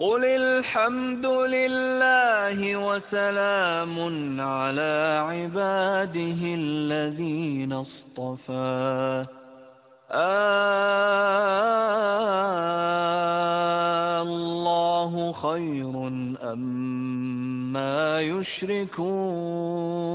قل الحمد لله وسلام على عباده الذين اصطفى. الله خير أما يشركون.